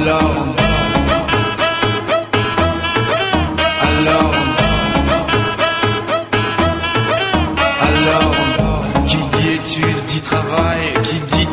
alone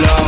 love.